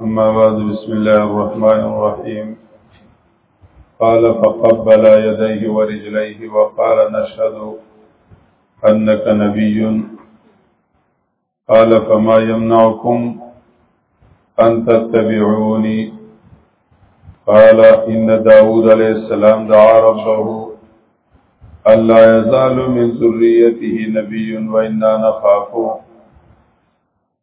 أما بعد بسم الله الرحمن الرحيم قال فقبل يديه ورجليه وقال نشهد أنك نبي قال فما يمنعكم أن تتبعوني قال إن داود عليه السلام دعا ربه ألا يزال من ذريته نبي وإنا نخاف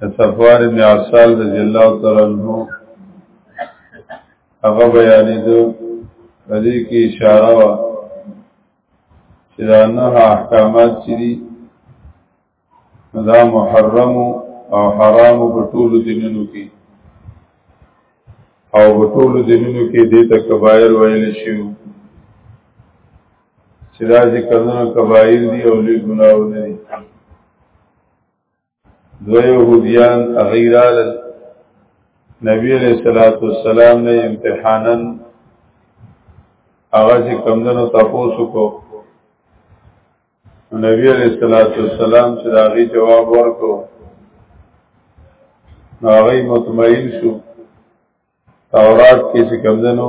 صفوان ابن عسال رضی الله تعالی عنہ هغه بیانې دو دې کې اشاره وا چې دا نه احکامات چې دي دا محرم او حرام په ټولو دینونو کې او په ټولو دینونو کې دې ته کبایر ویل شي چې دا ذکرونه کبایر دي او لوی ګناهونه دي دو یهودیان اغیرال نبی علیہ الصلوۃ والسلام نے امتحانا هغه چې کمندونو تاسو کو نبی علیہ الصلوۃ والسلام چې داغي جواب ورکو هغه مطمئن شو تورات کې چې کمندونو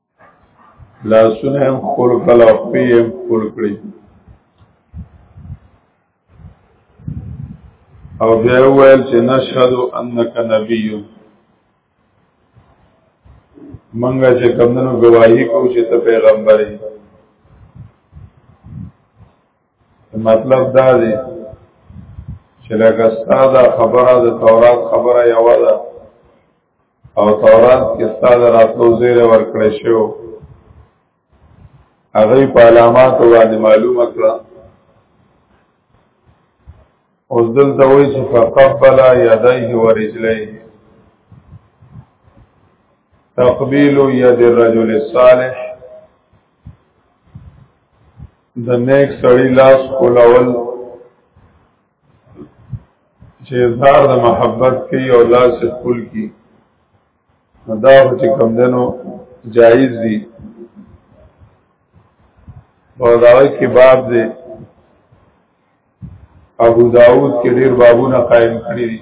لاسونه هم خپل کړل او پی هم خپل کړی او بیا ویل چې نشهد انک نبی منګه چې کمنو گواہی کو چې ته پیغمبر یې مطلب دا دی چې لکه ستاده خبره د تورات خبره یو ده او تورات کې ستاسو راتلو زیره ورکړې شو هغه په علامات باندې معلومه کړه اوس دلته وایي چې فقبل یدیه ورجلیه تقبیل ید الرجل الصالح د نیک سړی لاس کولول چې اظهار د محبت کوي او لا سه خپل کی دا چې کم دنو جایز دي او دا کې باب دی ابو داود کې ډیر بابونه قائم کړی دي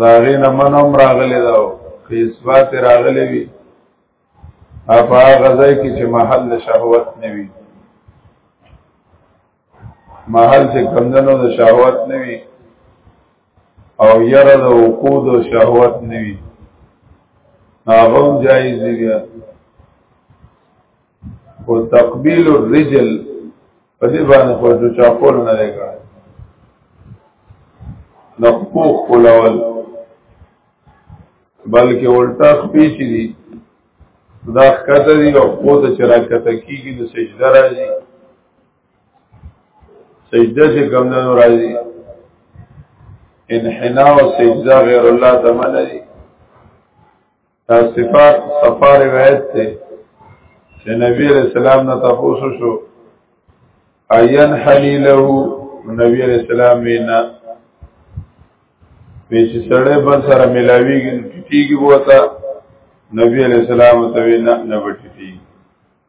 داغی نمن هم راغلی دا که اثبات راغلی وی اپا آغا زی کی چه محل شهوت نوی محل چې کمدنو د شهوت نوي او یره د وقوع د شهوت نوي هغه جایز دی او تقبیل الرجل په دې باندې خو د چا کول نه دی کړی د خپو خپلول بلکې الټا خپې چې دي دا ښکته دي او خپو ته چې راکته کېږي نو سجده راځي سجده چې کوم نه راځي انحنا او سجده غیر الله ته منه دي دا صفات صفا روایت ته چې نبی علیہ السلام نه تاسو شو عین حلیله نبی علیہ السلام وینا به چې سړی بل سره ملاویږي ټیټیږي وته نبی علیہ السلام ته وینا نه وټیږي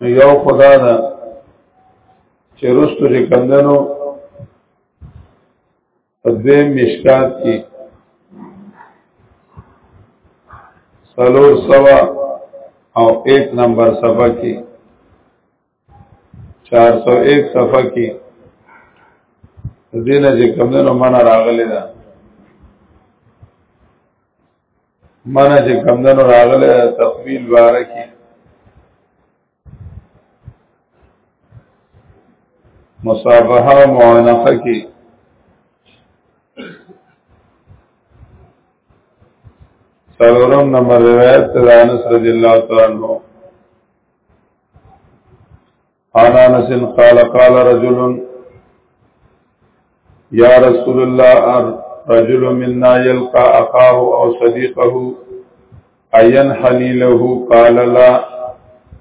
نو یو خدا دا چې رستو چې کمدنو په دویم مشکات کې سلور سوا او ایک نمبر صفحه کې چار سو ایک صفحه کې دینه چې کمدنو منع راغلی ده منه چې کمدنو راغله تقبیل باره کې مصافحه او معانقه کې سلورم نمبر روایت تدانس رضی اللہ تعالیٰ عنہ قال انس قال قال رجل يا رسول الله رجل منا يلقى اخاه او صديقه اين حليله قال لا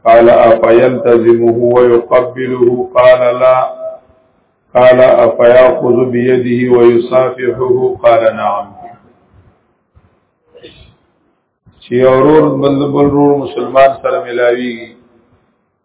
قال افيلتزمه ويقبله قال لا قال افياخذ بيده ويصافحه قال نعم چې اورور بل بل مسلمان سره ملاوي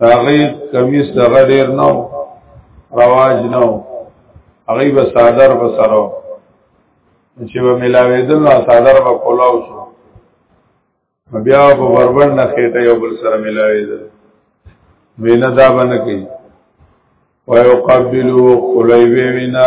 هغه کمیس دغه ډیر نو رواج نو هغه به صادر به سره چې به ملاویدل نو صادر به کولاو شو بیا په بربر نه خېټه یو بل سره ملاویدل وینا دا باندې کوي ويقبلوا قليبي وینا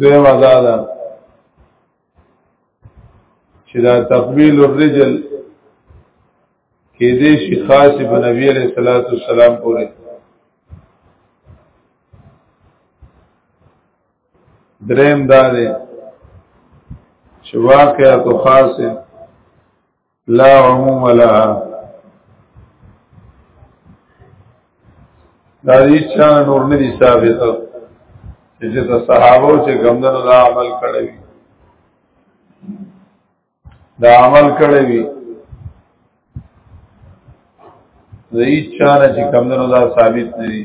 دوی مدادا چې دا تقبیل الرجل کې دې شي خاص په نبی عليه الصلاه والسلام پورې دریم دا دی چې واقعا تو خاص لا عموم لا دا دې چا نور نه دي ثابت چې د صحابه چې ګمندنو دا عمل کړی دا عمل کړی وي زه هیڅ چا نه چې ګمندنو دا ثابت نه دي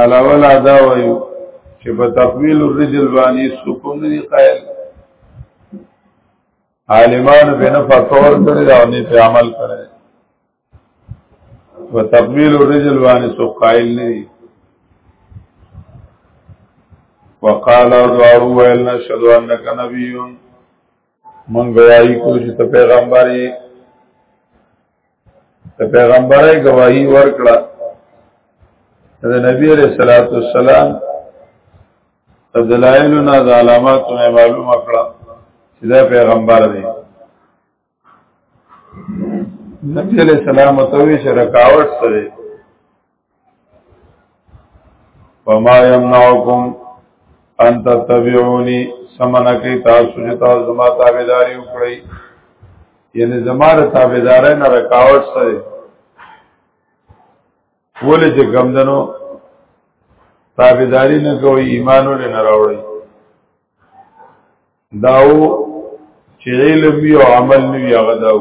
علاوه لا دا وایو چې په تقویل الرجل باندې سکون دی قائل عالمان به نه فتور کړی دا نه په عمل کړی په تقویل الرجل باندې سو قائل نه دی وقال دعاو ویل نشهد انک نبی من گواہی کو چې ته پیغمبر یې د پیغمبرای گواہی ورکړه د نبی علیہ الصلوۃ والسلام د دلایلو نه د علاماتو نه معلومه کړه چې دا پیغمبر دی نبی علیہ السلام توی چې رکاوټ سره فما يمنعكم ان تتبعوني سمنا کوي تاسو چې تاسو زما تابعداري وکړئ یعنی زما د تابعداري نه رکاوټ سره ولې چې ګمدنو تابعداري نه کوي ایمانو نه راوړي داو چې علم او عمل نه وي هغه داو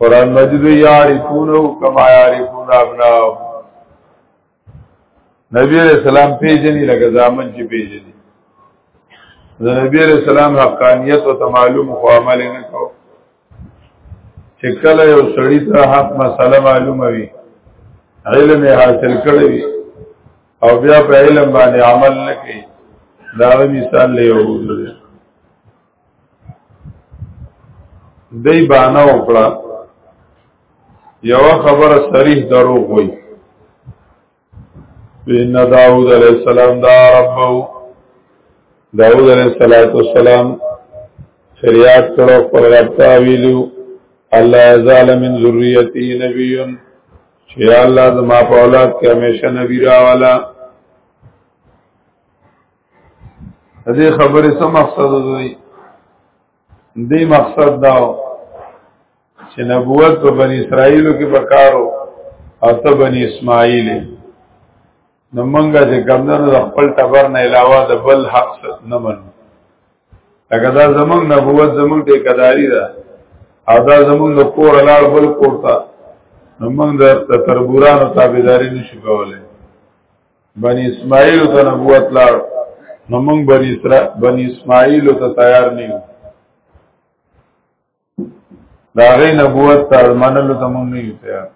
قرآن مجید یعرفونه کما یعرفون ابناهم نبی علیہ السلام پیجنی لکه زامن چې پیجنی د نبی علیہ السلام حقانیت او معلوم خو عمل نه کو چې کله یو سړی ته حق مسله معلومه وي علم یې حاصل کړی وي او بیا په علم باندې عمل نه کوي دا مثال له یو دی بانا وکړه یو خبر صریح دروغ وای ان داوود علیہ السلام دا ربو داوود علیہ الصلوۃ والسلام فریاد کړو پر رب ته ویلو الله یزال من ذریتی نبی چې الله زما په اولاد کې همیشه نبی راواله دې خبرې څه مقصد دی دې مقصد دا چې نبوت په بنی اسرائیلو کې پکارو او ته بنی اسماعیل نو مونږه چې ګمندنو د خپل ټبر نه علاوه د بل حق نه منو لکه دا زمونږ نبوت زمونږ ټیکداری ده او دا زمونږ د کور لار بل کور ته نو مونږ د تربورانو تابعداري نشو کولای بنی اسماعیل ته نبوت لاړ نو موږ بنی اسرائیل بنی اسماعیل ته تیار نه یو دا غي نبوت ته منلو ته موږ نه یو تیار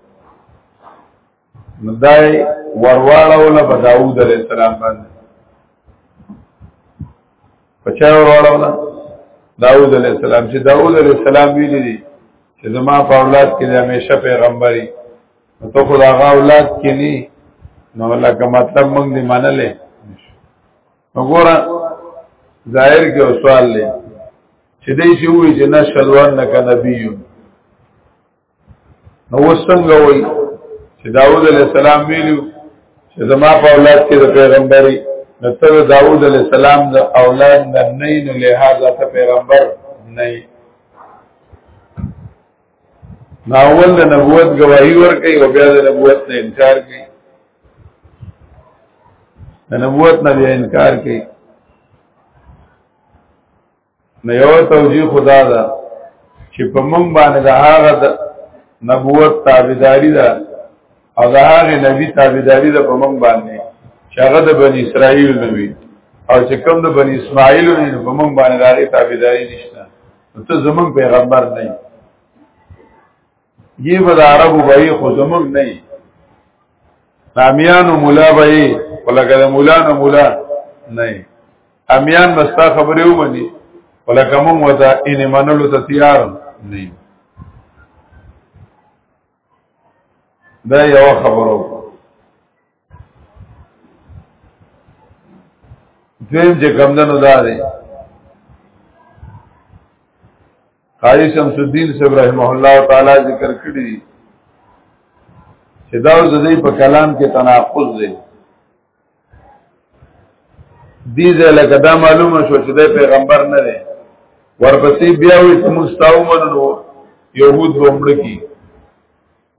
مدای ورواړه ولا په داوود علی السلام باندې پچا ورواړه ولا داوود علی السلام چې داوود علی السلام ویلي دي چې زما په اولاد کې همیشه پیغمبري ته خو دا اولاد کې نه نو لکه مطلب مونږ دی منلې وګوره ظاهر کې سوال لې چې دې چې وې چې نشهدوان نک نبیو نو وسنګ وې چې داوود علی السلام ویلو چې زما په اولاد کې د پیغمبري نو ته داوود علی السلام د اولاد نه نه نو لہذا ته پیغمبر نه ناول د نبوت گواہی ورکړي او بیا د نبوت نه انکار کوي د نبوت نه بیا انکار کوي نو یو توجیه خدا ده چې په مونږ باندې د هغه د نبوت تابعداري ده او د هغه نبی تابعداري ده په مونږ باندې چې هغه د بنی اسرائیل نبی او چې کوم د بنی اسماعیل نبی په مونږ باندې د هغه تابعداري نشته ته زمون پیغمبر نه یی به د عربو به خو زمون نه امیان او مولا به ولکه د مولا نه مولا نه امیان مستا خبره ومني ولکه مونږ وته ان منلو ته تیار نه دا یو خبرو دویم چې کمدنو دا دی قاری شمس الدین صاحب رحمه الله تعالی ذکر کړی دی چې دا د دې په کلام کې تناقض دی دې ځلګه دا معلومه شو چې د پیغمبر نه دی ورپسې بیا وي چې مستاومن نو يهود ومړ کی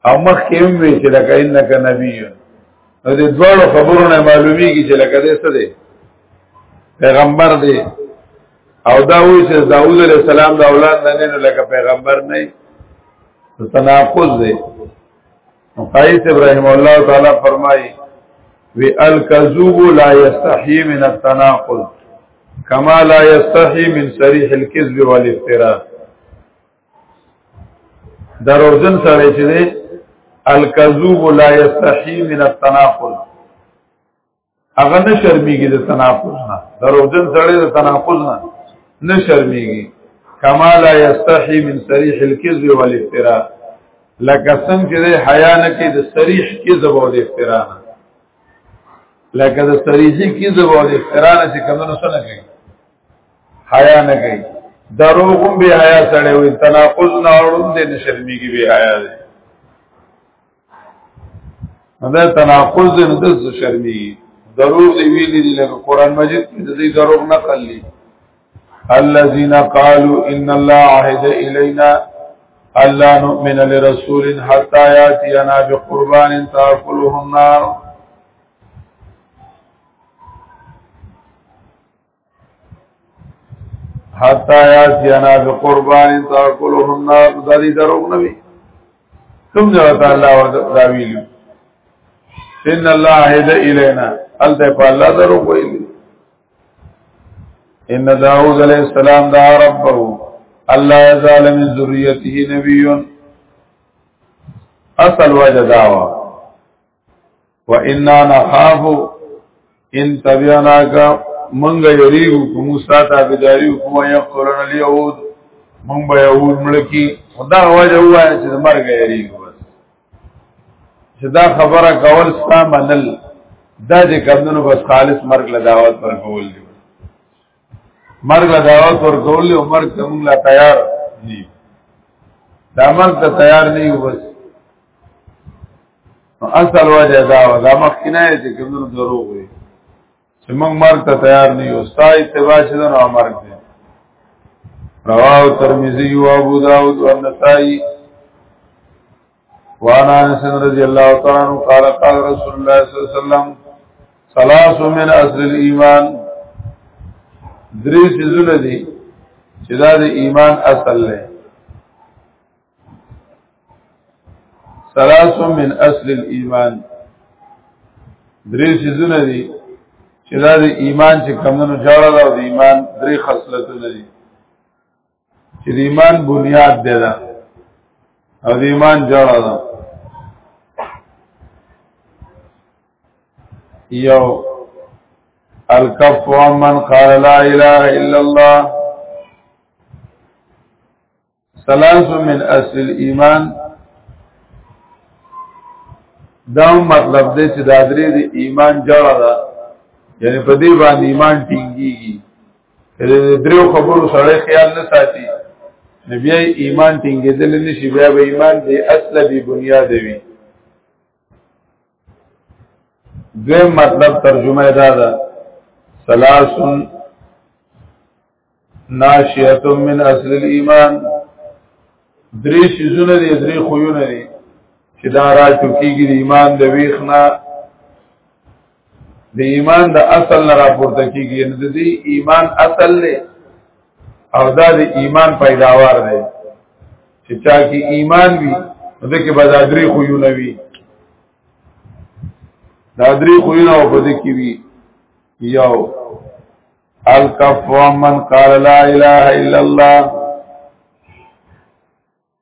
او مخ کې هم وی چې لکه انک نبی نو د دوړو خبرو نه معلومیږي چې لکه دې څه دی پیغمبر دی او دا وی چې داوود علیه السلام د اولاد نه نه لکه پیغمبر نه تناقض دی قیس ابراهیم الله تعالی فرمایي وی الکذوب لا یستحی من التناقض کما لا یستحی من صریح الكذب والافتراء دروژن سره چې دی الکذوب لا یستحی من التناقض هغه نه شرمېږي د تناقض نه دروژن سره د تناقض نه نه شرمېږي کما لا یستحی من صریح الکذب والافتراء لکه څنګه چې دی حیا نه کې د صریح کذب او د افتراء نه لکه د صریحي کذب او د افتراء نه چې کمنو سره کوي حیا نه کوي دروغ هم به حیا سره وي تناقض نه اورم دې نشرمېږي به حیا دې دا تناقض دې نه د شرمېږي دروغ دی ویلي دي لکه قران مجید کې د دې دروغ نه کړلی الذين قالوا ان الله عهد الينا الا نؤمن لرسول حتى ياتينا بقربان تاكله النار حتا یا سینا بقربان تاکلهم النار د دې دروغ نه وي کوم ځای ته الله دا ویل ان الله هدا الینا الته په الله دروغ ویل ان داوود علیہ السلام دا ربو الله یزال من ذریته نبی اصل وجه داوا وإنا نخاف ان تبعناك منګ یریو کوم ساته بجاریو کوم یقرن الیهود مونږ به یهود ملکی خدا وجه وای چې مرګ یریو بس چې دا خبره کول ستا منل دا چې کمنو بس خالص مرګ له دعوت پر کول دی مرګ له دعوت ورکول او مرګ ته موږ لا تیار نه یو دا مرګ ته تیار نه یو بس اصل وجه دا و دا مخکنه چې کومو دروغ وي چې موږ مرګ ته تیار نه یو ستا اتباع چې دا نو مرګ دی رواه ترمذی او ابو داود او نسائی وانا انس رضی الله تعالی عنہ قال قال رسول الله صلی الله علیه وسلم ثلاث من اصل الايمان درې سيزونه دي چې دا د ایمان اصل دی ثلاث من اصل الايمان درې سيزونه دي چې دا د ایمان چې کمونو جوړه ده او د ایمان درې خصلتونه دي چې د ایمان بنیاد دی دا او د ایمان جوړه ده یو الکف عمن قال لا اله الا الله ثلاث من اصل الايمان دا مطلب دی چې دا درې د ایمان جوړه ده یعنی په دې باندې ایمان ټینګيږي دریو خبرو سره خیال نه ساتي نبی ایمان ټینګېدل نشي بیا به ایمان دی اصل دی بنیاد وي دویم مطلب ترجمه دا ده سلاسن ناشئه من اصل الايمان درې شیزونه دي درې خوونه دي چې دا را ټوکیږي د ایمان د ویخنا د ایمان د اصل نه راپورته کیږي نو د دې ایمان اصل له او دا د ایمان پیداوار دی چې چا کې ایمان وي نو د کې بازادری خو یو نه وي دا درې خو نه او بده کې وي یو الکف ومن قال لا اله الا الله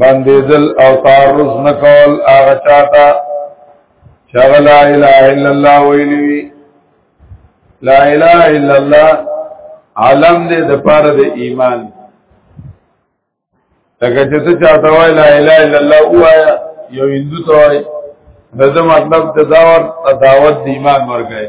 باندې دل او تعرض نکول هغه چاته چې لا اله الا الله ویلی لا اله الا الله عالم دې د پاره د ایمان لکه چې ته چاته وای لا اله الا الله وایا یو هندو ته وای دغه مطلب د دعوت دعوت د ایمان ورګای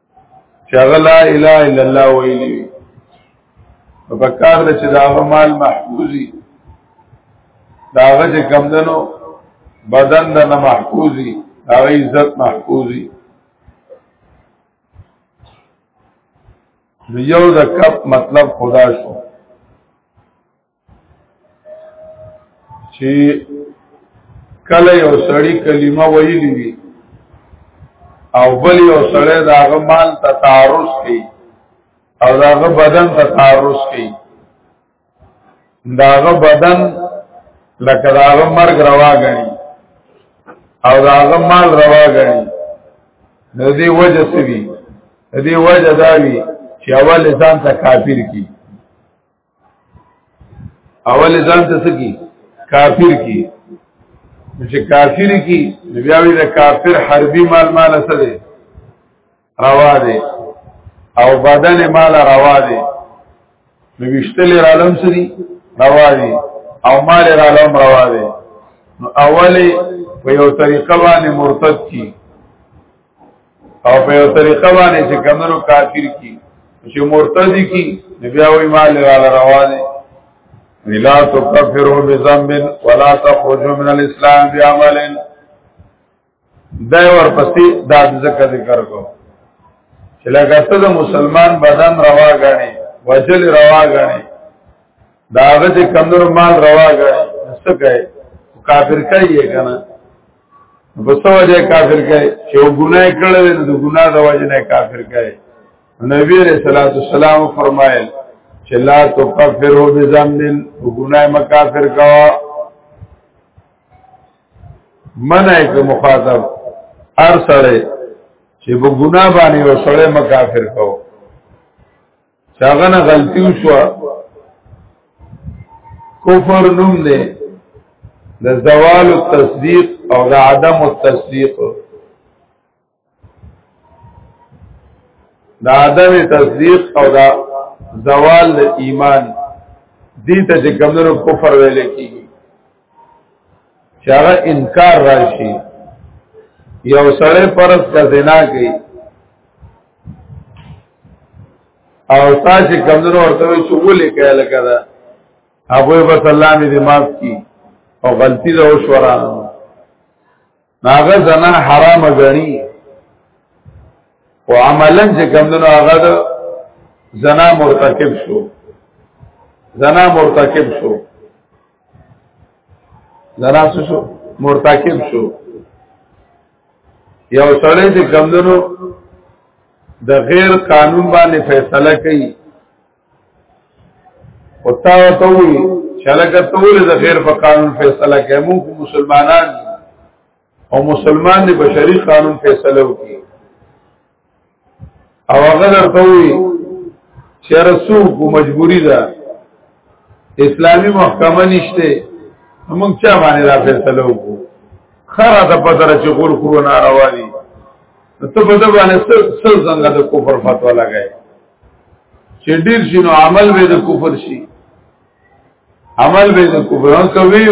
چې هغه لا اله الا الله ویلي په پکار د چې دا مال محفوظي دا هغه چې کمدنو بدن د نه محفوظي هغه عزت محفوظي یو د کپ مطلب خدا شو چې کله یو سړی کلمه ویلی وي او بل یو سړی د هغه مال ته تعرض کوي او د هغه بدن ته تعرض کوي د هغه بدن لکه د هغه مرګ روا غني او د هغه مال روا غني د دې وجه سوي د دې وجه دا وي چې اول ځان ته کافر کی اول ځان ته سکی کافر کی چې کافر کی بیا وی د کافر حربي مال مال سره روا دی او بدن مال روا دی نو وشتل را لم سری روا دی او مال را لم روا دی نو اولی په یو طریقه باندې مرتد کی او په یو طریقه باندې چې کمنو کافر کی چې مرتدی کی بیا وی مال را روانه لا تکفروا بذنب ولا تخرجوا من الاسلام بعمل دا ورپسې دا ذکر ذکر کو چې لکه ته د مسلمان بدن روا غاڼي وجل روا غاڼي داغه چې کمنو مال روا غاڼي څه کوي کافر کوي کنه په څو وجه کافر کړي چې ګناه کړل نو د ګناه د وجه نه کافر کړي نبی عليه الصلاه والسلام فرمایل چې لا تکفروا بذنب ګناه مکافر کوا منع کې مخاطب ار سره چې په ګناه باندې وسړې مکافر کوا چاغه نه غلطي وشو کفر نوم دی د زوال التصدیق او د عدم التصدیق د عدم تصدیق او د زوال د ایمان دې ته چې کمنو کفر ویل کیږي چې هغه انکار راشي یو سړی پرس کا زنا کوي او تاسو کمنو ورته وی چې ولې کړه لکه دا هغه به سلام دې معاف کی او غلطی دا وشورا ناغه زنا حرام غنی او عملا چې کمنو هغه دا زنا مرتکب شو زنا مرتکب شو زراس شو مرتکب شو یو سړی چې کمدنو د غیر قانون باندې فیصله کوي او تا ته وی چې لکه ټول د غیر په قانون فیصله کوي موږ مسلمانان او مسلمان دی بشری قانون فیصله وکړي او هغه درته وي چې رسو کو مجبوری ده اسلامی محکمه نشته موږ چا باندې را فیصله وکړو خره د پدره چې غول خورو ناروا دي ته په دې باندې سر سر څنګه د کفر فتوا لګای چې ډیر شنو عمل به د کفر شي عمل به د کفر هم کوي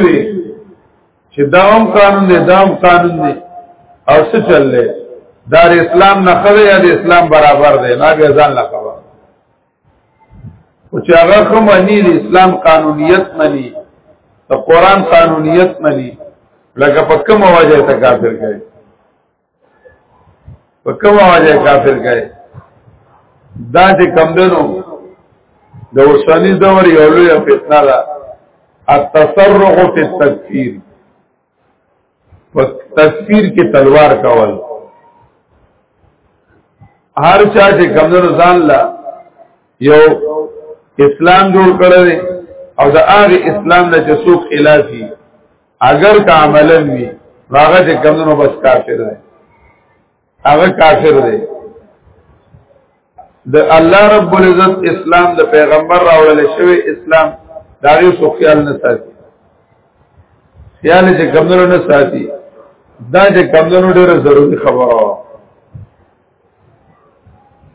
چې دا هم قانون دی دا هم قانون دی او څه چل دی دا اسلام نه خبره یا د اسلام برابر دی نه به ځان لا خبر او چې هغه کوم نه دی اسلام قانونیت مني د قران قانونیت مني لکه په کومه وجه ته کافر کوي په کومه وجه کافر کړي دا چې کم دنو د اوسنی دور یو لوی فتنه ده التسرع فی التکفیر په تکفیر کې تلوار کول هر چا چې کم دنو ځان لا یو اسلام جوړ کړی او د هغه اسلام نه چې څوک خلافي اگر که عملا وي هغه چې کمونو بس کافر دی هغه کافر دی د الله رب العزت اسلام د پیغمبر راوړل شوی اسلام دا یو څو خیال نه ساتي خیال چې کمونو نه ساتي دا چې کمونو ډیره ضروری خبره وه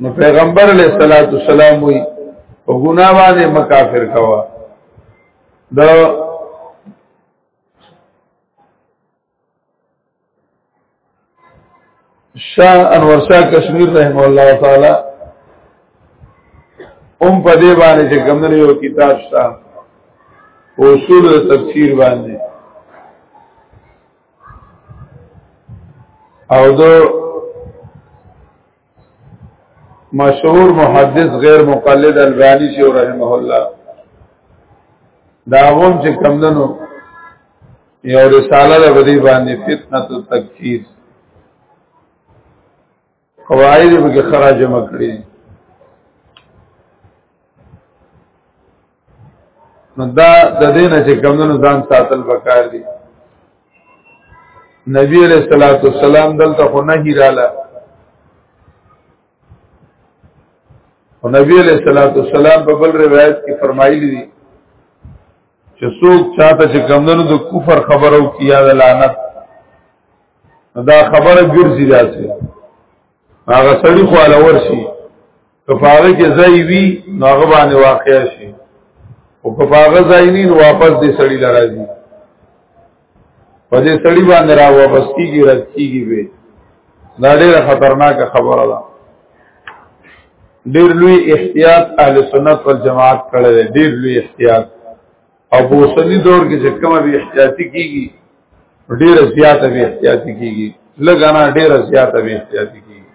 نو پیغمبر علیہ الصلوۃ والسلام وی او ګنا باندې مکافر کوا د شاه انور شاه کشمیر رحم الله تعالی هم په دې باندې چې ګمنه یو کتاب شته اصول تفسیر باندې او دو مشهور محدث غیر مقلد البانی شیخ رحمه الله دا غون چې کمندنو یو رساله ده بدی باندې فتنه التکفیر قواعد به خراج مکړي نو دا د دې نه چې کمونو ځان ساتل پکار دي نبی علیہ الصلوۃ والسلام دلته خو نه هیراله او نبی علیہ الصلوۃ والسلام په بل روایت کې فرمایلی دي چې څوک چاته چې کمونو د کفر خبرو کیا د لعنت دا خبره ګرځي داسې هغه سړی خو علاوه شي کفاره کې ځای وی نو هغه باندې واقع شي او کفاره ځای نه نو واپس دې سړی لراځي په دې سړی باندې را واپس کیږي رد کیږي به دا ډیره خطرناکه خبره ده ډیر لوی احتیاط اهل سنت والجماعت کړی دی ډیر لوی احتیاط او په اوسنی دور کې چې کومه به احتیاطي کیږي ډیر زیاته به احتیاطي کیږي لګانا ډیر زیاته به احتیاطي کیږي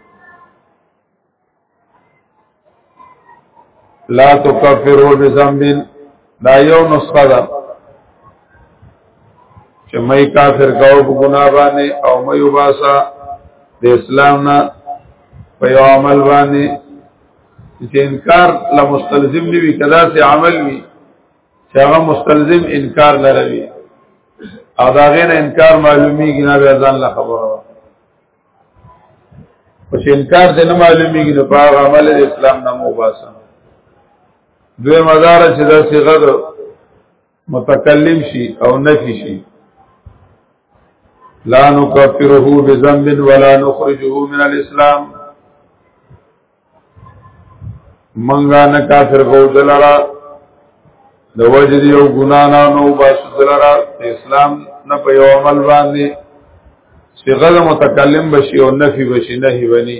لا تکفروا بذنب دا یو نسخه ده چې مې کافر کاو په ګناه باندې او مې وباسا د اسلام نه په یو عمل باندې چې انکار لا مستلزم نیوي کدا سي عمل وي چې هغه مستلزم انکار نه لري او دا غیر انکار معلومیږي نه بیا ځان له خبره او چې انکار دې نه معلومیږي نو په عمل اسلام نه مو باسه دوی مدار چې دا صيغه متکلم شي او نفي شي لا نكفره بذنب ولا نخرجه من الاسلام منګا نه کافر کو دلرا د وجد یو ګنا نه نو بس دلرا اسلام نه په یو عمل باندې صيغه متکلم بشي او نفي بشي نه هی ونی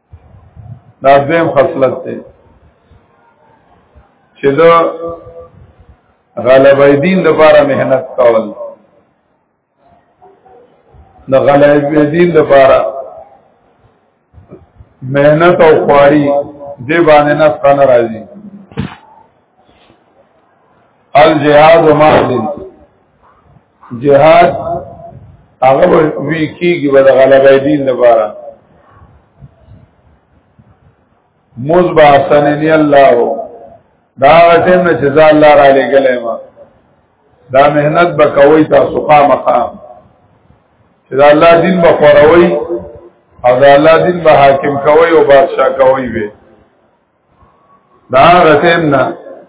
دا دویم خصلت دی چې د غلبې دین لپاره مهنت کول د غلبې دین لپاره مهنت او خواري دی باندې نه څنګه راځي الجهاد مال جهاد هغه وی کیږي به د غلبې دین لپاره موز با سننی الله دا ټیم نه چې ځا الله را لګلې ما دا مهنت به کوي تاسو قام قام چې دا الله دین به خوروي او دا الله دین به حاکم کوي او بادشاہ کوي وي دا غتیمنا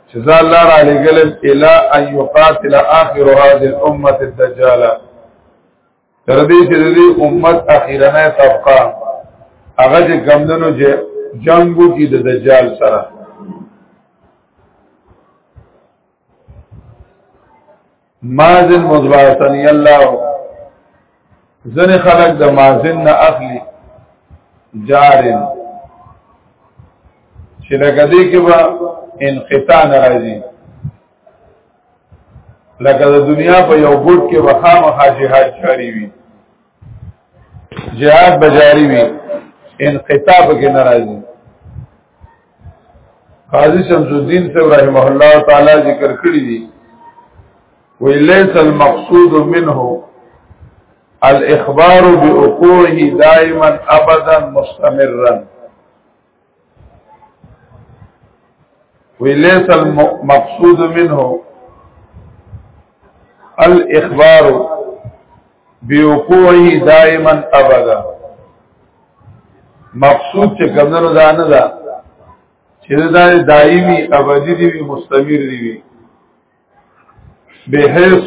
چې ځا الله را لګل الا ان يقاتل اخر هذه الامه الدجال تر دې چې دې امت اخیرنه طبقه هغه چې ګمندنو چې جنگو کې د دجال سره مازن مضباطنی الله زن خلق د مازن نه اخلي جارن چې لکه دې کې به انقطاع ناراضي لکه د دنیا په یو ګډ کې وخامه حاجی حاجی وي جهاد بجاری وی انقطاع کې ناراضي قاضی شمس الدین سے رحمه الله تعالی ذکر کړی دی ولیس المقصود منه الاخبار بوقوعه دائما ابدا مستمرا ولیس المقصود منه الاخبار بوقوعه دائما ابدا مقصود چې کمنو دا نه ده چې دا دایمي ابدي دی مستمر دی به هيڅ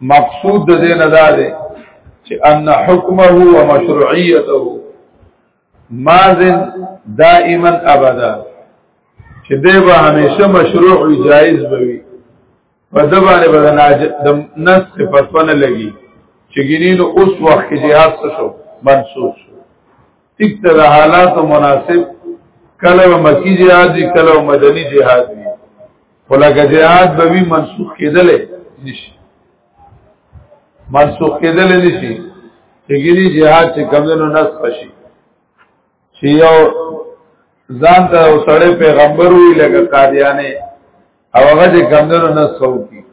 مقصود د دې نه دا دی چې ان حکمه او مشروعیته مازن دائما ابدا چې دی به همیشه مشروع وي جایز به وي په د باندې به د نس صفت ونه لګي چې ګینې نو اوس وخت کې جهاد شو منسوخ شو ټیک تر حالات مناسب کله مکی جهاد کله مدني جهاد ولکه جهاد به وی منسوخ کېدل نشي منسوخ کېدل نشي چګری جهاد چې کمونو نس پشي چې یو ځان ته سړی پیغمبر وی لکه قادیانه او هغه چې کمونو نس وو کی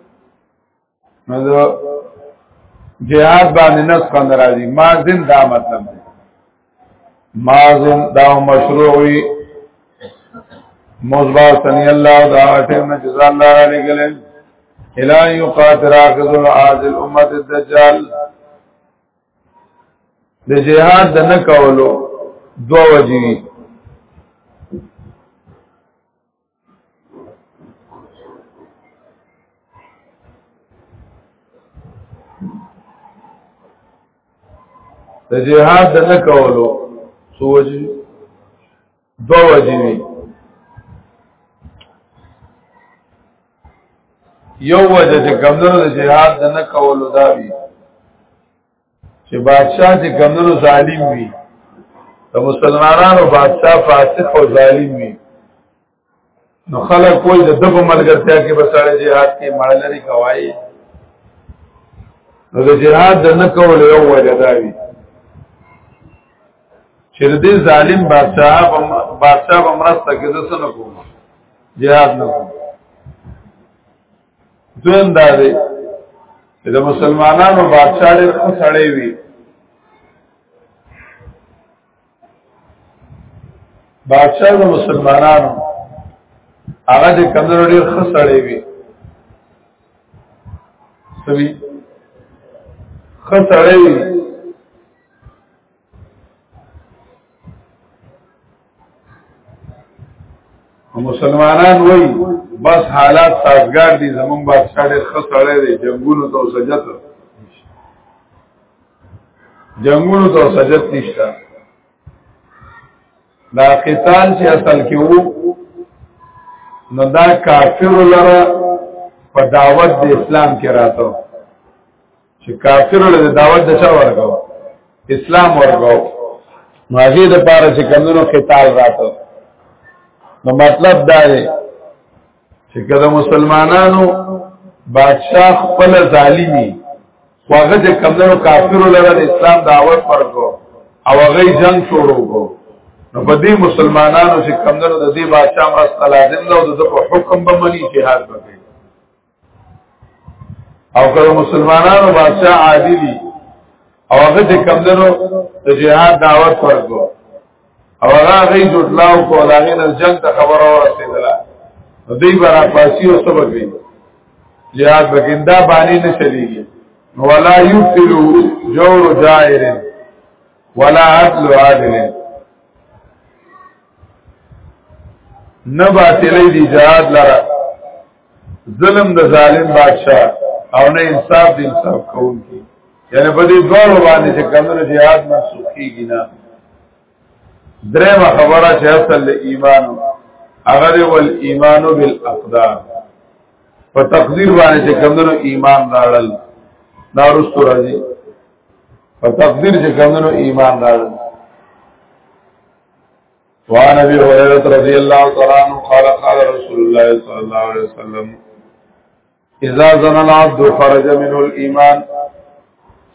نو د جهاد باندې نس کند راځي ما زین دا مطلب دی ما زین دا مشروع وي موزبا سنی الله دا ټیم نه جزا الله علی ګلن الا یقاتر اخذ العاذل امه الدجال د جهاد د نه کولو دو وجوی د جهاد د نه کولو څو وجې دو وجې وي یو وجه چې کمزور د جهاد د نه کولو دا وي چې بادشاہ چې کمنو ظالم وي د مسلمانانو بادشاہ فاسق او ظالم وي نو خلک کوئی د دغه ملګرتیا کې بساړي جهاد کې مړلري کوي نو د جهاد د نه کول یو وجه دا وي چې دې ظالم بادشاہ بادشاہ بمرسته کې ځسنه کوم جهاد نه کوم دویم دا دی چې د مسلمانانو بادشاہ ډېر ښه سړی وي بادشاہ د مسلمانانو هغه د کمزور ډېر ښه سړی وي سوي ښه سړی وي مسلمانان وای بس حالات سازگار دي زمون بادشاہ ډېر خسړې دي جنگونو ته سجدت جنگونو ته سجدت نشته دا قتال چې اصل کې وو نو دا کافر لره په دعوت د اسلام کې راته چې کافر له دعوت د چا ورغوا اسلام ورغوا ماغه د پاره چې کمونو قتال راته نو مطلب دا دی چې کله مسلمانانو بادشاہ خپل ظالمی واغه چې کمونو کافر لره د اسلام دعوت ورکو او هغه جنگ شروع کو نو په دې مسلمانانو چې کمونو د دې بادشاہ مرسته لازم ده او د حکم به منی جهاد وکړي او کله مسلمانانو بادشاہ عادی دي او هغه چې کمدنو د جهاد دعوت ورکو او هغه غي جوړلاو کو لاغې نه جنگ ته خبر اورسېدله نو دوی برا پاسی او سبق وی جهاد بګندا باندې نه چلیږي ولا یبتلو جور جائر ولا عدل عادل نبا تلی دی جهاد لرا ظلم د ظالم بادشاہ او نه انصاف د انصاف کوونکی یعنی په دې دوه باندې چې کمنو جهاد منسوخ کیږي نه درېمه خبره چې اصل د ایمان اگر ول ایمان بالاقدار په تقدیر باندې چې کمنو ایمان راړل دا رستو راځي په تقدیر چې کمنو ایمان راړل وعن ابي هريره رضي الله تعالى عنه قال قال رسول الله صلى الله عليه وسلم اذا زن العبد خرج منه الايمان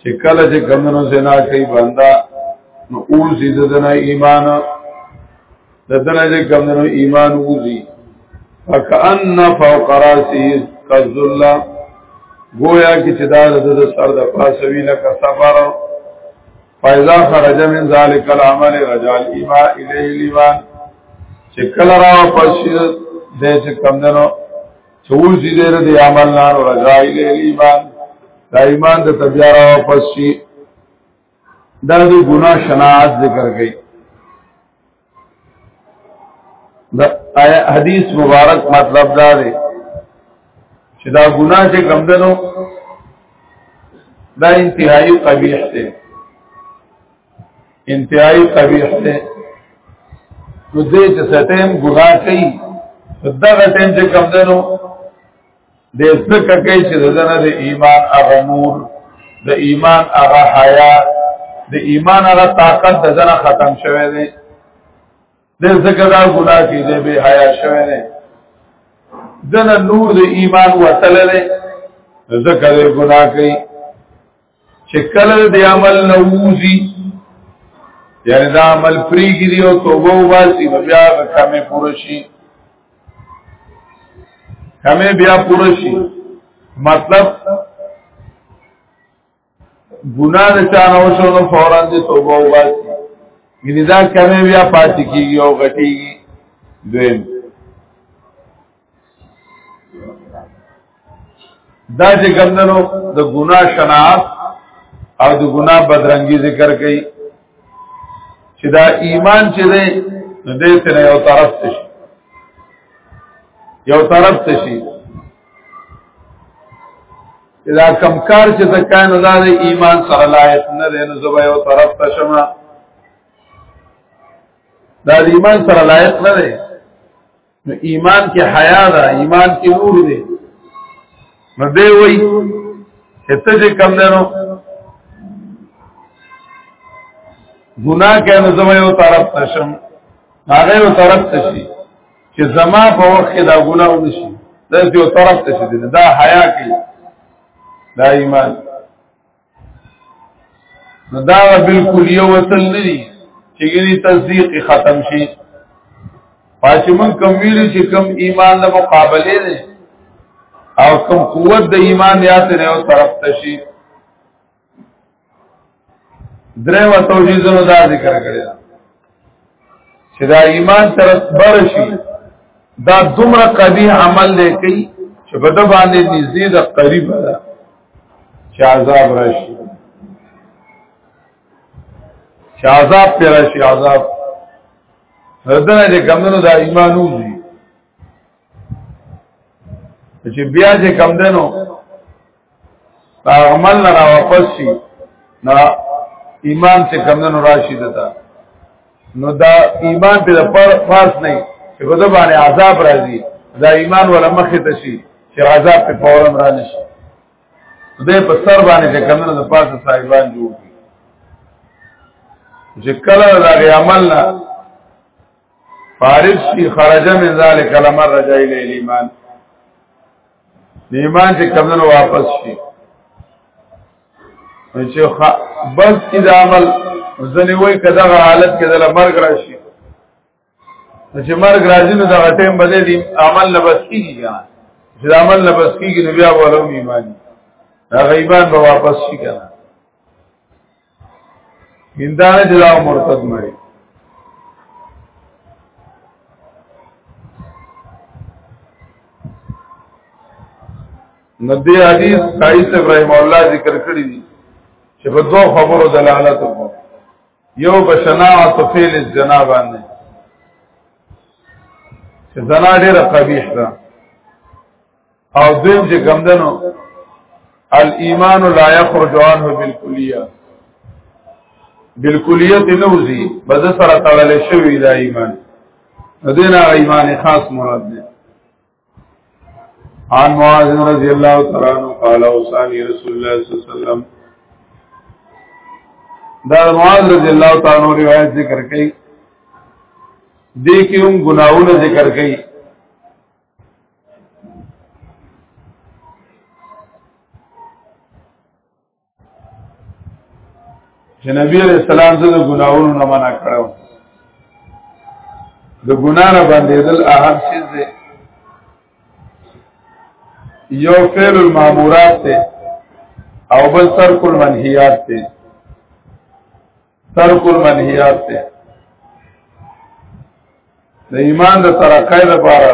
چې کله چې کمنو زنا کوي بندا نو اوزي د دنا ایمان د دنا چې کمنو ایمان اوزي فکأن فوق راسه کذل گویا کې چې دا د سر د پاسوي لکه سفر فاذا خرج من ذلك العمل رجع الايمان اليه الايمان چې کله را پس دې چې کم دنو چول سي دې دې عمل نه رجع اليه الايمان دا ایمان د تبیا را پس شي دا د ګناه شناعت ذکر کړي دا آیا حدیث مبارک مطلب دا دی چې دا ګناه چې کم دنو دا انتهایی قبیح دی انتهایی قبیح دی نو دې چې ستیم ګناه کوي دغه ټیم چې کم دنو د زکه کوي چې د دنه د ایمان هغه نور د ایمان هغه حیا د ایمان هغه طاقت د دنه ختم شوی دی د زکه دا ګناه کې دی به حیا شوی دی دنه نور د ایمان وتل دی زکه د ګناه کوي چې کله د عمل نووزي یعنی دا عمل پریږي دی او توبه واسي بیا کمه پورشي کمه بیا پورشي مطلب ګناه د چانه وشو نو فورا دې توبه واسي یعنی دا کمه بیا پاتې کیږي او غټيږي دویم دا چې ګمندنو د ګنا شناعت او د ګنا بدرنګي ذکر کړي چې دا ایمان چې دی نو دې سره یو طرف ته شي یو طرف ته شي دا کم کار چې ته کاین الله د ایمان سره لایق نه دی نو زبا یو طرف ته شمه دا د ایمان سره لایق نه دی نو ایمان کې حیا ده ایمان کې نور دی نو دی وای چې ته چې کم دنو ګناه کې نو زما یو طرف ته شم هغه یو طرف ته شي چې زما په وخت کې دا ګناه ونشي دا یو طرف ته شي دا حیا کې دا ایمان نو دا بالکل یو وصل نه دي چې ګری تصدیق ختم شي پاتې مون کوم ویل چې کوم ایمان د مقابله نه او کوم قوت د ایمان یا ته نه طرف تشي درې و توجیزونو دا ذکر کړی چې دا ایمان تر بر شي دا دومره قبیح عمل دی کوي چې په د باندې نږدې د قریب ده چې عذاب راشي چې عذاب پر راشي عذاب ردنه دې کمنو دا ایمان وځي چې بیا دې کمندنو عمل نه را واپس شي نا ایمان چې کمندونو راشي دتا نو دا ایمان په پر خاص نه چې په باندې عذاب راځي دا ایمان ولا مخه ته شي چې عذاب په فورا را نشي دې په سر باندې چې کمندونو د پاسه صاحبان جوړ دي چې کله دا عمل نه فارغ شي خرج من ذلک لمر رجع الى الايمان ایمان چې کمنو واپس شي چې بس کې د عمل ځنې وای کدا حالت کې د مرګ راشي چې مرګ راځي نو دا ټیم بده دي عمل نه بس کیږي کنه چې عمل نه بس کیږي نو بیا ولوم ایمان دا غیبان به واپس شي کنه هندان چې دا مرتد مړي ندی حدیث قایص ابراهیم الله ذکر کړی دی چې په دوه خبرو دلالت وکړي یو بشناعت فعل الزنا باندې چې زنا ډیره قبیح ده او دویم چې ګمدنو الايمان لا يخرج عنه بالکلیه بالکلیه نوزی بز سره تړل شوی دا ایمان دین هغه ایمان خاص مراد دی عن معاذ رضی الله تعالی عنہ قال اوصاني رسول الله صلی الله علیه وسلم دا معاذ رضی الله تعالی عنہ روایت ذکر کړي دې کې هم ګناونه ذکر کړي چې نبی علیہ السلام زه د ګناہوں نه منع کړو د ګناه نه باندې دل اهم شی دی یو فعل المامورات ته او بل ترک المنهیات ته ترک المنهیات ته د ایمان د ترقای لپاره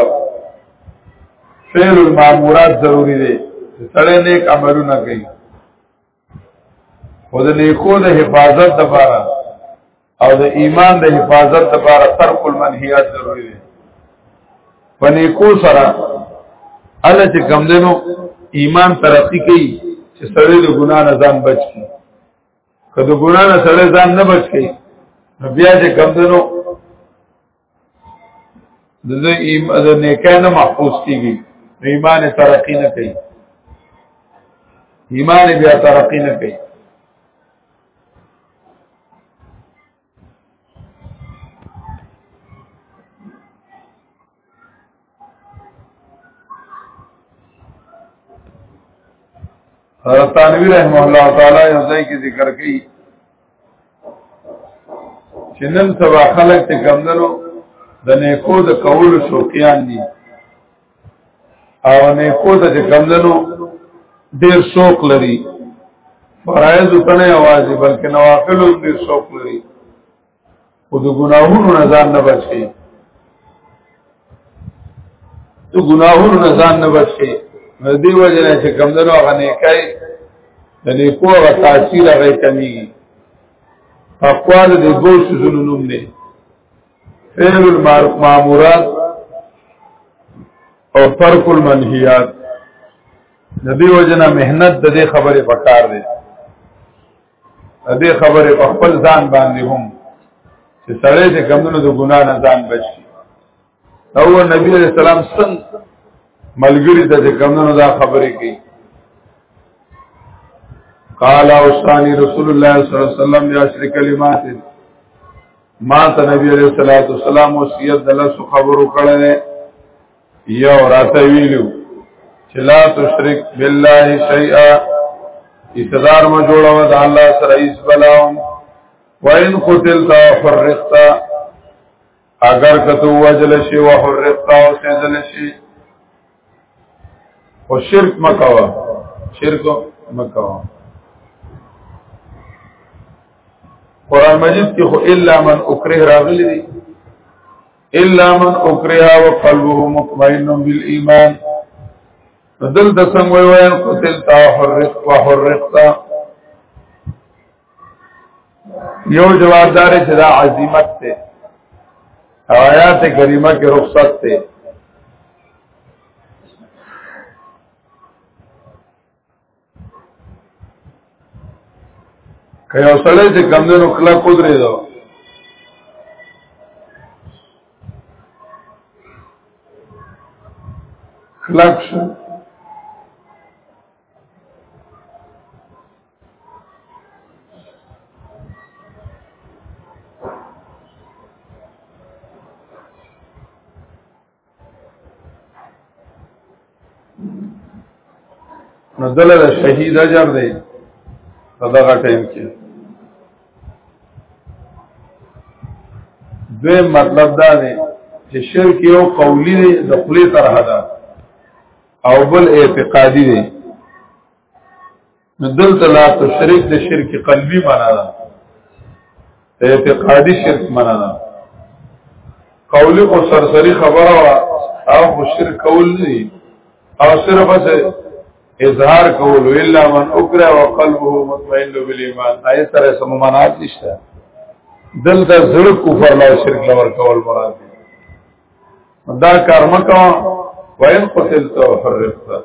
فعل المامورات ضروری دی سړی نیک عملونه کوي او د نیکو د حفاظت لپاره او د ایمان د حفاظت لپاره ترک المنهیات ضروری دی په نیکو سره الله چې کم دینو ایمان ترقی کوي چې سړی د ګنا نه ځان بچ کی که د ګناه نه سړی ځان نه بچ کړي نو بیا چې کم دنو د دې ایمان د نیکه نه محفوظ کیږي ایمان ترقی نه کوي ایمان بیا ترقی نه کوي تنویر رحمه الله تعالی یو ځای کې ذکر کړي چې نن سبا خلک ته کمندلو د نیکو د کولو شوقیان دي او نه کو د کمندنو ډیر شوق لري فرایض ته نه आवाज بلکې نوافل هم ډیر شوق لري او د ګناهونو نه ځان نه بچي د ګناهونو نه ځان نه بچي نو دی وجه نه چې کمندنو هغه نه کوي د نیکو هغه تاثیر هغه کمیږي اقوال د دوه شذونو نوم دی فعل المامورات او ترک المنهیات د دې وجنه مهنت د دې خبره پکار دی د دې خبره په خپل ځان باندې هم چې سړی چې کمونو د ګنا نه ځان بچي او نبی علیہ السلام څنګه ملګری ته کمونو دا خبره کوي قال اوصاني رسول الله صلی الله علیه وسلم یا شرک کلمات ما ته نبی علیہ الصلوۃ والسلام وصیت د لاسو خبرو کړل یو راته ویلو چې لا تشرک بالله شیئا استدار ما جوړو د الله سره ایس بلاوم وان قتلت فرقت اگر کتو وجل شي وحرقت او سجل شي او شرک مکوا شرک مکوا قران مجید کې خو الا من اکره راغلی دی الا من اکره او قلبه مطمئن بالایمان دل د څنګه وایي قتل تا حرق وحرقتا یو جواب دار چې دا عظمت ته آیات کریمه کې رخصت ته که یو سړی چې کم دی نو کله قدرې دو کلک شو نزل د شهید اجر دی په دغه ټیم کې دوی مطلب دا دی چې شرک یو قولی دی د خلی طرح ده او بل اعتقادی دی نو دلته لا تشریک د شرک قلبي معنا ده اعتقادي شرک معنا ده قولی او سرسری خبره وا او شرک کول نه او صرف اظهار کول الا من اکره وقلبه مطمئن بالایمان آیه سره سممانات نشته دلته زړه کفر لا شرک لور کول مراد دا کار مکه وین قتلت وحرقت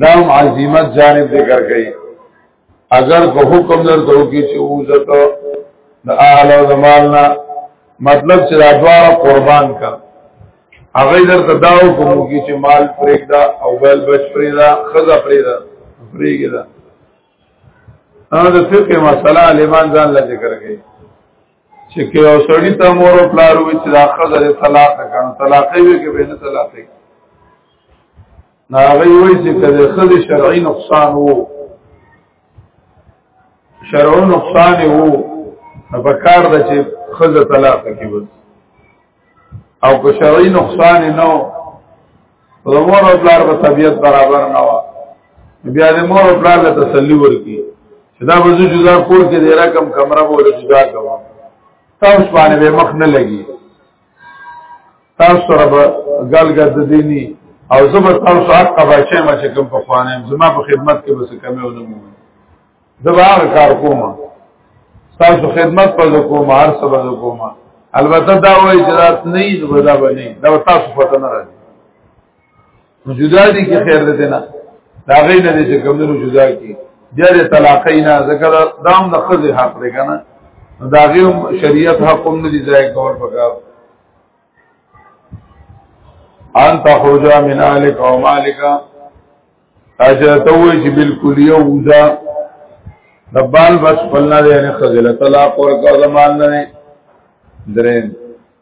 دام عظیمت جانب ذکر کړي اگر کو حکم درته وکي چې عزت د اهل او زمالنا مطلب چې دا دواړه قربان کا هغه درته دا حکم وکي چې مال پرېږدا او بل بچ پرېږدا خزا پرېږدا پرېږدا انا د فقه مسله عالمان ځان لا ذکر کړي چې کې او سړی ته مور او پلار وي چې دا خزه طلاق کړي طلاق یې کې به نه طلاق کړي ناغی وی چې کده خد شرعی نقصان وو شرعو نقصان وو نبکار دا چې خد طلاق کی بس او که شرعی نقصان نو لمور او پلار په طبیعت برابر نه و بیا د مور او پلار له تسلی ورکی چې دا وځو جدا کور کې د رقم کمره بوله جدا کوم تاسو باندې به مخ نه لګي تاسو سره به ګل ګد دیني او زه به تاسو حق بچی ما چې کوم په خوانه زما په خدمت کې به څه کمی ونه مو زه به هغه کار کوم تاسو خدمت پر کوم هر څه به کوم البته دا وایي چې رات نه دی دا به نه دا تاسو پته نه راځي جدا دي کې خیر دې نه دا غي نه دي چې کمونو جدا کی بیا دې طلاقې نه ذکر دام د خزه حق لري کنه دا غي شریعت حق هم نه دي ځای کول پکار ان تخرج من اهلك او مالك اجتوي چې بالکل یو وزا دبال بس پلنا دې نه خزه طلاق ورکړه زمان نه درېم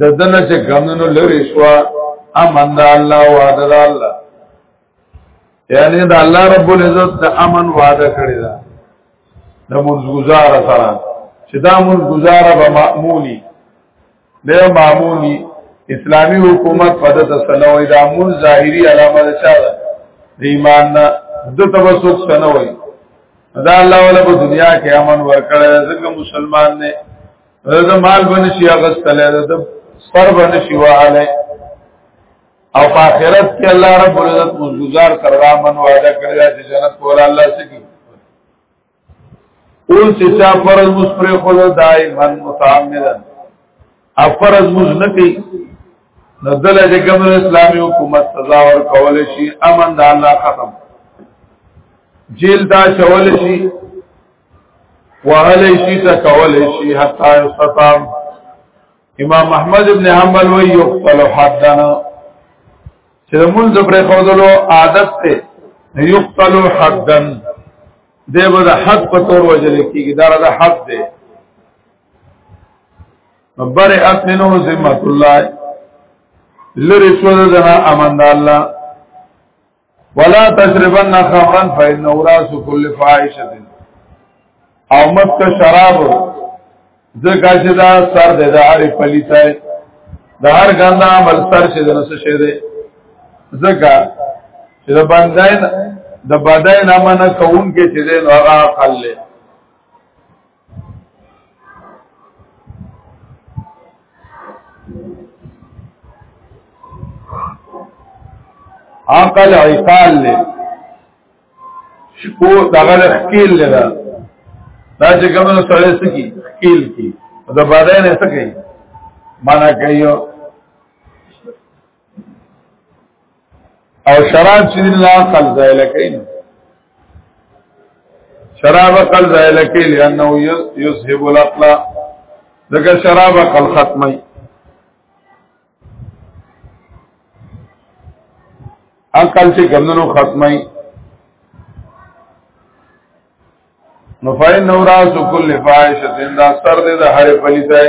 د دنه چې کمونو لري شو امن د الله وعده د الله یعنی د الله رب العزت د امن وعده کړی دا د مونږ گزار سره چې دا مونږ گزار به معمولی د معمولی اسلامی حکومت په دته سلوي دا مونږ ظاهری علامه ده چا ده د ایمان نه د توسط سنوي دا الله ولا په دنیا کې امن ورکړی ځکه مسلمان نه دا مال باندې شي اغستل دا سر باندې شي وهاله او په آخرت کې الله رب العزت مزګزار کرا من وعده کړی چې جنت کول الله سکی اول چې چا فرض مس پر خود دایمن متعمدن افرض مس نکي نزل چې کوم اسلامي حکومت سزا ور کول شي امن د الله ختم جیل دا شول شي وهلی شي ته کولی شي حتی یستطام امام احمد ابن حنبل وی یقتل حدنا چې مونږ پر خودلو عادت ته یقتل حدن دیو د حد په تور وجل کیږي دا د حد دی برئت منه ذمت الله لری شو دنا امن الله ولا تشربن خمرا فانه راس كل فاحشه او مت شراب ځکه چې دا سر د هر پلیته د هر ګنده عمل سر چې د نس شه دی ځکه چې د باندې د بدای نه منه کون کې چې دی نو هغه عقل له عقل عقال له شکو دغه خکیل له دا چې کوم سره سکی خکیل کی دا باندې نه سکی معنا کوي او شراب چې دین لا قل زایل کین شراب قل زایل کین لانه یذهب العقل دغه شراب قل ختمي عقل چې ګمنو ختمي نو فاین نوراس کل فاحشه دا سر دې د هر پلیتای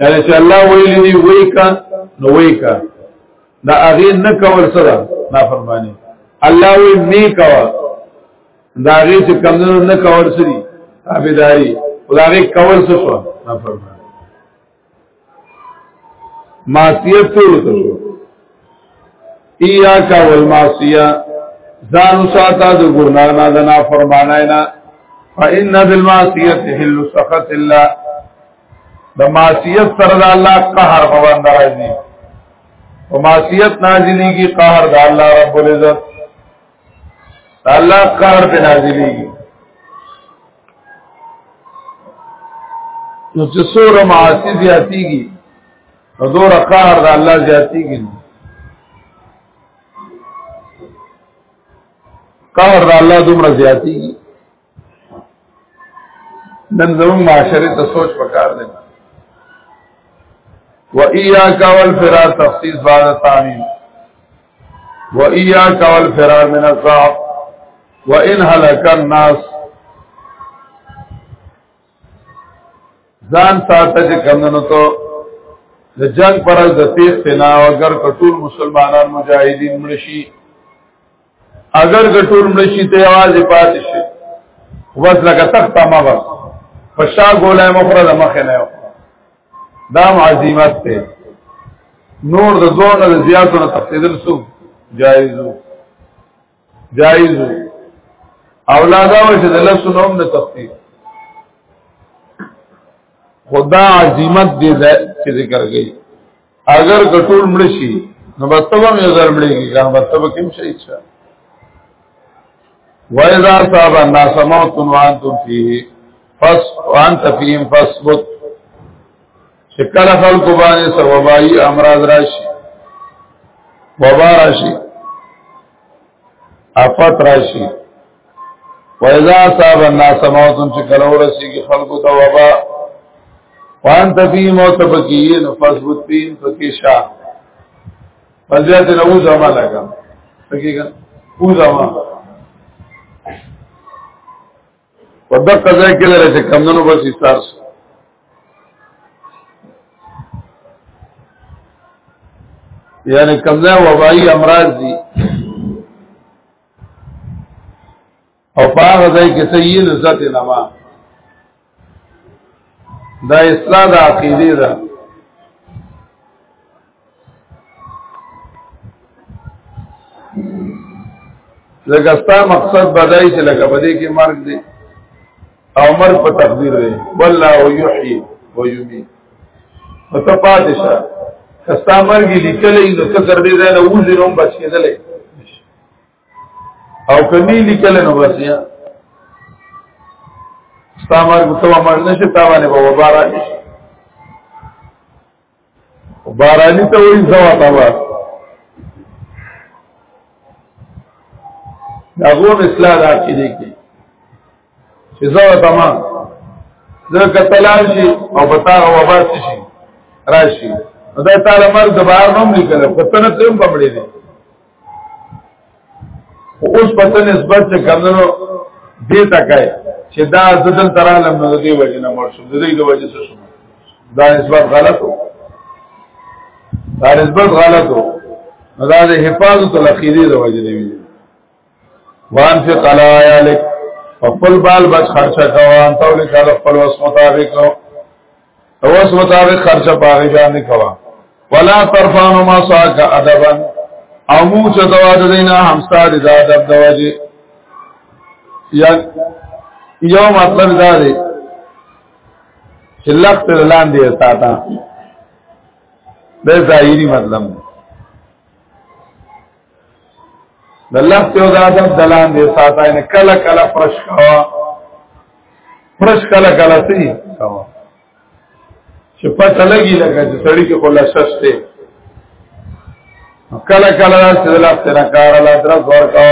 یعنی چې الله ویلي دی وای کا نو وای کا دا هغه نه کول سره نه فرمانی الله وی می کا دا هغه چې کمنو نه کول سری ابداري خدای کول سره نه فرمانی معصیت ټول ته ایاک والمعصیه ځان ساته د ګناه نه د نافرمانای نه فإن بالمعصیه حل سخط الله د معصیت سره د الله قهر په باندې راځي او معصیت نازلی کی قهر د الله رب العزت الله قهر په نازلی کی نو چې سور معاصی زیاتیږي نو دور قهر د الله زیاتیږي قهر د الله دومره زیاتیږي نن زموږ معاشره ته سوچ پکار دی و ایاک والفرار تخصیص بعد تعمیم و ایاک والفرار من الضعف و ان هلك الناس ځان ساته چې کمنو ته د جنگ پر د تیخ تنا او اگر کټول مسلمانان مجاهدین ملشي اگر کټول ملشي ته आवाज پاتې شي وز لکه تخت ما بس فشا ګولای مفرد مخه نه دام عظیمت ته نور د دوه د زیاتو نه تفصیل سو جایزو جایز اولادا و چې د لسو نوم نه تختی خدا عظمت دې چې ذکر کړي اگر ګټول مړ شي نو مطلب هم یو ځل مړیږي دا مطلب کوم شي چې وایذا صاحب الناس موت وانتم فيه فس وانت فيهم فاثبت چې کله خلکو باندې سببایي امراض راشي وبا راشي افات راشي وإذا صاب الناس موت چې کله ورسیږي خلکو ته وبا وان تفی موت بکیه نفس بوتین پکې شا پزیات نو زما لگا پکې کا او زما په دغه ځای کې لري چې کمندونو بس ایثار شو یعنی کمزه وبای امراض دي او په هغه ځای کې صحیح لذت نه ما دا اصلاح د عقیده ده لکه ستا مقصد بدای چې لکه بده کې مرګ دی او مرګ په تقدیر دی والله یحیی و یمیت متپات شه کستا مرګ لیکلې نو کسر دې نه وځي نو بچ کېدلې او کني لیکل نو بس یا ستا مرګ ته مرګ نشي تاوانه به وبارا نشي بارانی ته وایي زوا تبا هغه اصلاح دا کې دي کې چې زوا تما زه کتلان شي او بتا او آباد شي راشي دا تعالی مرګ د بار نوم لیکل په تنه تم پمړې دي اوس په څه نسبت چې کمنو دې تکای چې دا زدل ترالم نو دې وجه نه مړ شو دې د وجه څه شو دا نسبت غلط و دا نسبت غلط و نو دا د حفاظت الاخیری د وجه دی وان فی قلایا لک خپل بال بچ خرچه کوان تولې کاله خپل وس مطابق نو او اس مطابق خرچه پاغی باندې کوا ولا ترفانو ما ساک ادبا او مو چې دوا د دینه همستا د ادب د وجه یا یو مطلب دا دی چې لخت لاندې ساته د ظاهری مطلب دی د لفظ او د ادب دلان دي ساته ان کله کله فرش کوا فرش کله کله سي کوا چې پته لګي لکه چې سړی کې خلا ششته کله کله چې د لفظ نه کار لا درس ورکا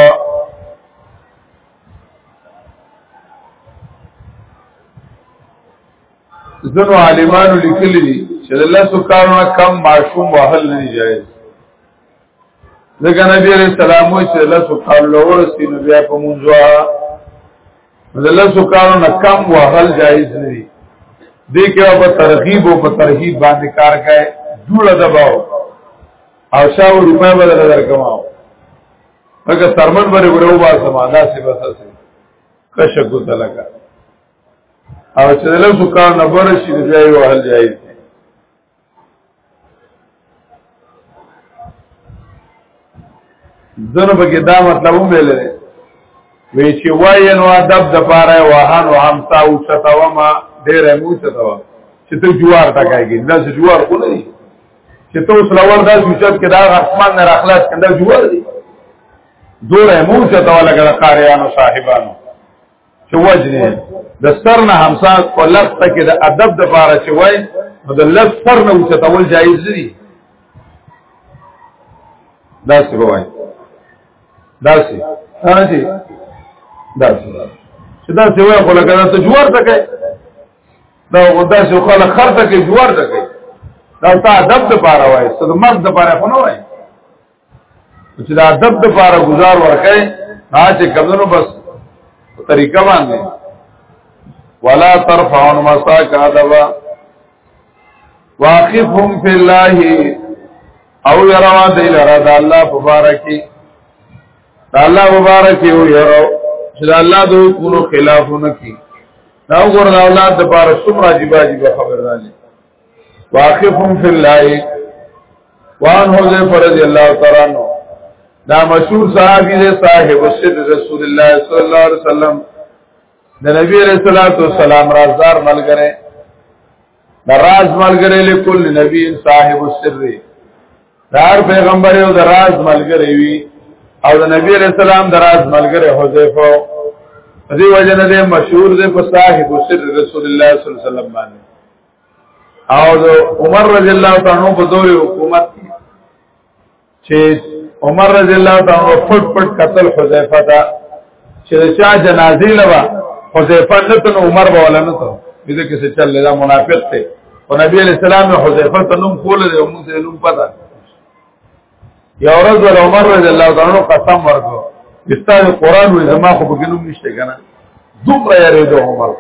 زنو عالمانو لیکلی دي چې د لاسو کارونه کم معشوم وهل نه جایز ځکه نبی علیہ السلام وی چې الله سبحانه له ورسې نو بیا په مونږه الله سبحانه نه کم وهل جایز نه دی دې کې په ترغیب او په ترهیب باندې کار کوي جوړ دباو او شاو روپے بدل درکماو اگر سرمن بری برو با سمانا سی بسا سی کشکو تلکا او چې له سکان نبر شي دی او حل جایز دی زنه بګی دا مطلب هم ویل دی وی چې وای نو ادب د پاره وهان او همتا او ستوما ډېر مو ستوا چې ته جوار تا کوي دا چې جوار خو نه دی چې ته اوس لور دا سوچت کې دا اسمان نه راخلاص کنده جوار دی دوره مو ستوا لګا قاریانو صاحبانو چې وجنه د سر نه همسا او لفظ کې د ادب د پاره چې وای نو د لفظ سر نه وچتول جایز دی دا څه وای دا څه ها جی دا څه چې دا څه وای خو لکه دا ته جوړ تکې دا ودا څه خو له خرته کې جوړ تکې دا تا ادب د پاره وای څه د مرد د پاره خو نه وای چې دا ادب د پاره گزار ورکړي نه چې کمنو بس طریقه باندې ولا ترفعون مساک ادبا واقفهم فی الله او یروا دی لرا د الله مبارکی د الله مبارکی او یرو چې د الله د حکمونو خلافونه کی دا وګور د اولاد د بار سمرا جی باجی خبرداري واقفهم فی الله وان حذیفه رضی الله تعالی عنہ دا مشهور صحابی دی صاحب السر رسول الله صلی الله علیه وسلم د نبی رسول الله سلام رازدار ملګری د راز ملګری لکل نبی صاحب السر دی دار پیغمبر او د راز ملګری وی او د نبی رسول الله د راز ملګری حذیفه دې وجنه دې مشهور دې په صاحب السر رسول الله صلی الله علیه وسلم باندې او د عمر رضی الله تعالی عنہ په دور حکومت کې چې عمر رضی الله تعالی عنہ پټ پټ قتل حذیفه دا چې چا جنازې لوا حذیفه نه تن عمر به ولا نه ته دې کې څه چل دا منافق ته او نبی علیہ السلام حذیفه ته نوم کول دې موږ ته نوم پتا یا ورځ ول عمر رضی الله تعالی عنہ قسم ورکړو استاد قران وې زما خو بګنوم نشته کنه دومره یې دو عمر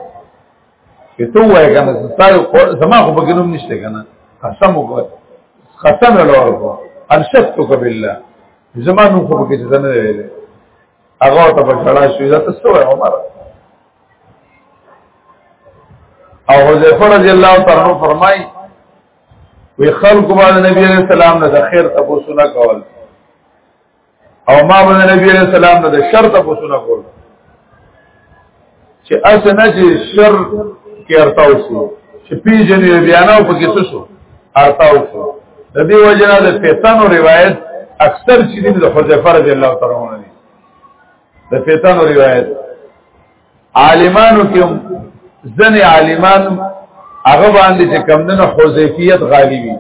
چې ته وای کنه ستاسو قول زما خو بګنوم نشته کنه قسم وکړ قسم له لور کو ارشدتک بالله زما نو خو بګی ته نه ویل هغه ته په شړا شو ځات سوې عمر او حذیفه رضی الله تعالی عنہ فرمای وی خلق باندې نبی علیہ السلام نه خیر تاسو نه کول او ما باندې نبی علیہ السلام نه د شر ته پوښتنه کول چې اسه نه چې شر کې ارتاو شو چې پیژنې بیا نه په کې څه شو ارتاو شو د دې وجه نه د فتن او روایت اکثر چې دین د حذیفه رضی الله تعالی عنہ دي د فتن او روایت عالمانو کې ځنې عالمان هغه باندې چې کمندنه حذیفیت غالبي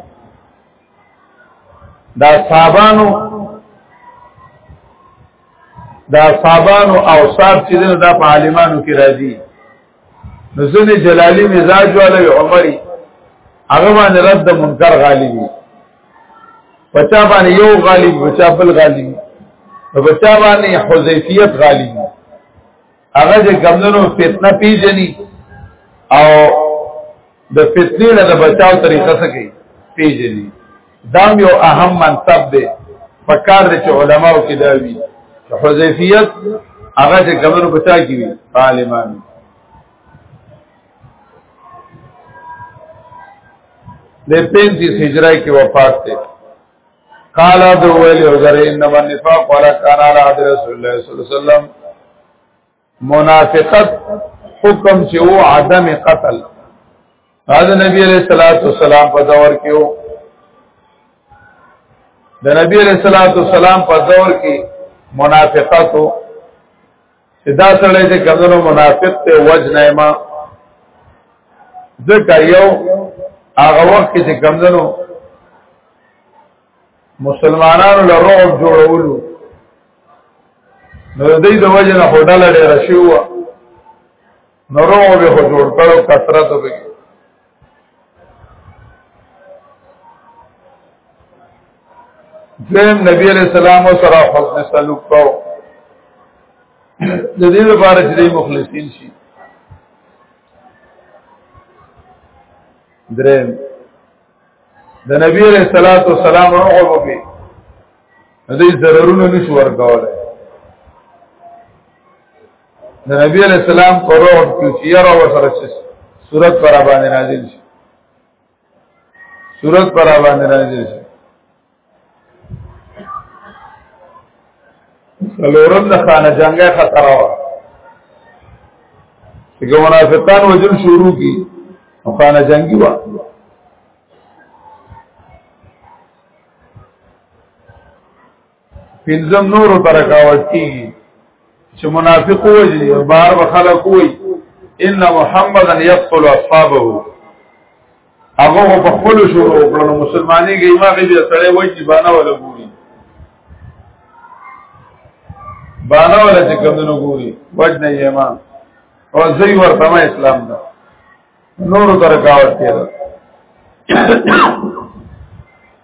دا صحابانو دا صحابانو او صاحب چې دا په عالمانو کې راځي نو ځنې جلالي مزاج والا عمري هغه باندې رد منکر غالبي بچا باندې یو غالب بچا بل غالب بچا باندې حذیفیت غالب هغه د کمندونو فتنه پیژني او د فتنې نه د بچاو طریقه څه کوي پیژني دا یو اهم منصب دی په کار د علماو کې دا وی حذیفیت هغه چې کمنو بچا کی وی عالمان د 35 هجری کې وفات ده قال ابو ویل او ذر انما النفاق ولا كان على عهد رسول الله صلی الله علیه وسلم منافقت حکم چې او عدم قتل دا نبی علیہ الصلوۃ والسلام په دور کې وو د نبی علیہ الصلوۃ والسلام په دور کې منافقت دا سړی چې کمنو منافق ته وجنه ما ځکه یو هغه وخت کې چې کمنو مسلمانانو له روغ جوړولو نو دې د وجه نه هډاله ډېر شو نورو به خو جوړ کړو کثرت به دیم نبی علیہ السلام سره حسن سلوک کو د دې لپاره چې مخلصین شي درم د نبی علیہ الصلوۃ والسلام روغه وبي دې ضرورونه نشو ورکوله د نبی علیہ السلام پر روح کې چې یاره وسره چې صورت پر باندې نازل شي صورت پر باندې نازل شي سلورم د خانه جنگه خطر و چې منافقان وجل شروع کی خانه جنگي و پنځم نور ترکاوت کیږي چې منافق وځي او بار خلک وي ان محمدن يقتل اصحابه هغه په خپل شروع وکړو نو مسلمانۍ کې ما کې بیا سره وای چې باندې ولا ګوري باندې ولا چې کوم نو ګوري وجنه یې ما او زوی ورته ما اسلام دا نور ترکاوت کړه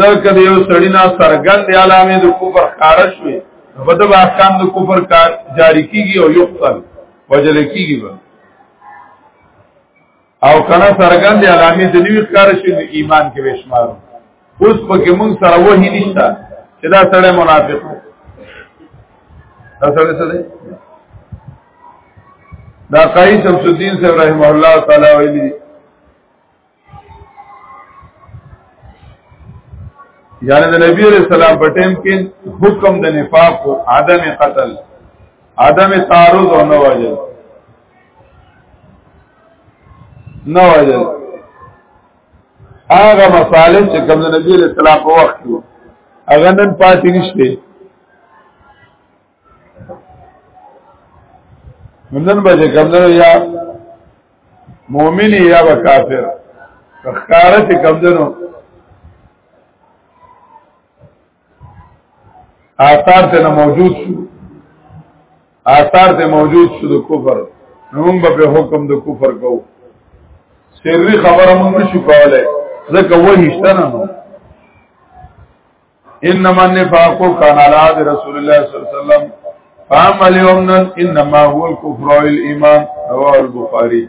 دا کله یو سړی نه سرګند علامه د کفر خارج شوی په دغه احکام د کفر کار جاری کیږي او یقتل وجل کیږي به او کنا سرګند علامه د نیو کار شي د ایمان کې وشمار اوس پکې مونږ سره وਹੀ نشته چې دا سړی منافق دی دا سړی څه دی دا قایص شمس الدین صاحب رحمه الله تعالی ویلي یعنی د نبی علیہ السلام په ټیم کې حکم د نفاق او عدم قتل عدم تعرض او نه وجل نه وجل هغه مصالح چې کوم د نبی علیہ السلام په وخت کې هغه نن پاتې نشته نن به کمدنو یا مؤمنی یا به کافر خکارت کمدنو آثار ته نه موجود شو آثار ته موجود شو د کفر موږ به حکم د کفر کوو سری خبره موږ نشو کولای ځکه وحی شته نه انما النفاق كان على عهد رسول الله صلى الله عليه وسلم فعمل يومنا انما هو الكفر والايمان رواه البخاري